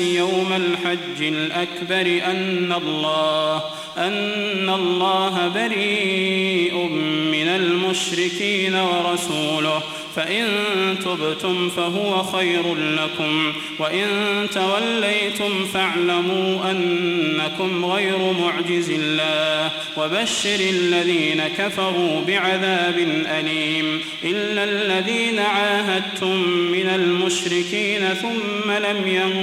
يوم الحج الأكبر أن الله أن الله بريء من المشركين ورسوله. فإن تبتم فهو خير لكم وإن توليتم فاعلموا أنكم غير معجز الله. وبشر الذين كفروا بعذاب أليم إلا الذين عاهدتم من المشركين ثم لم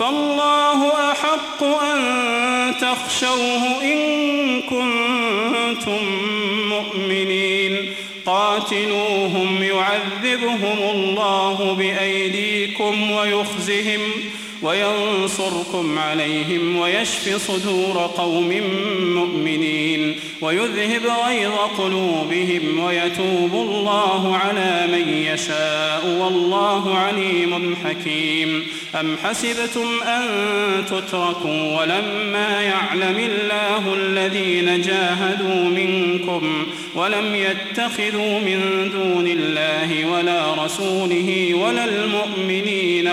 فالله أحق أن تخشوه إن كنتم مؤمنين. قاتلوهم يعذبهم الله بأيديكم ويخزهم. وينصركم عليهم ويشف صدور قوم مؤمنين ويذهب غيظ قلوبهم ويتوب الله على من يشاء والله عليم حكيم. أم حسبتم أن تتركوا ولما يعلم الله الذين جاهدوا منكم ولم يتخذوا من دون الله ولا رسوله ولا المؤمنين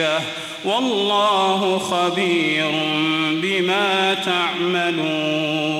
وليجه والله خبير بما تعملون.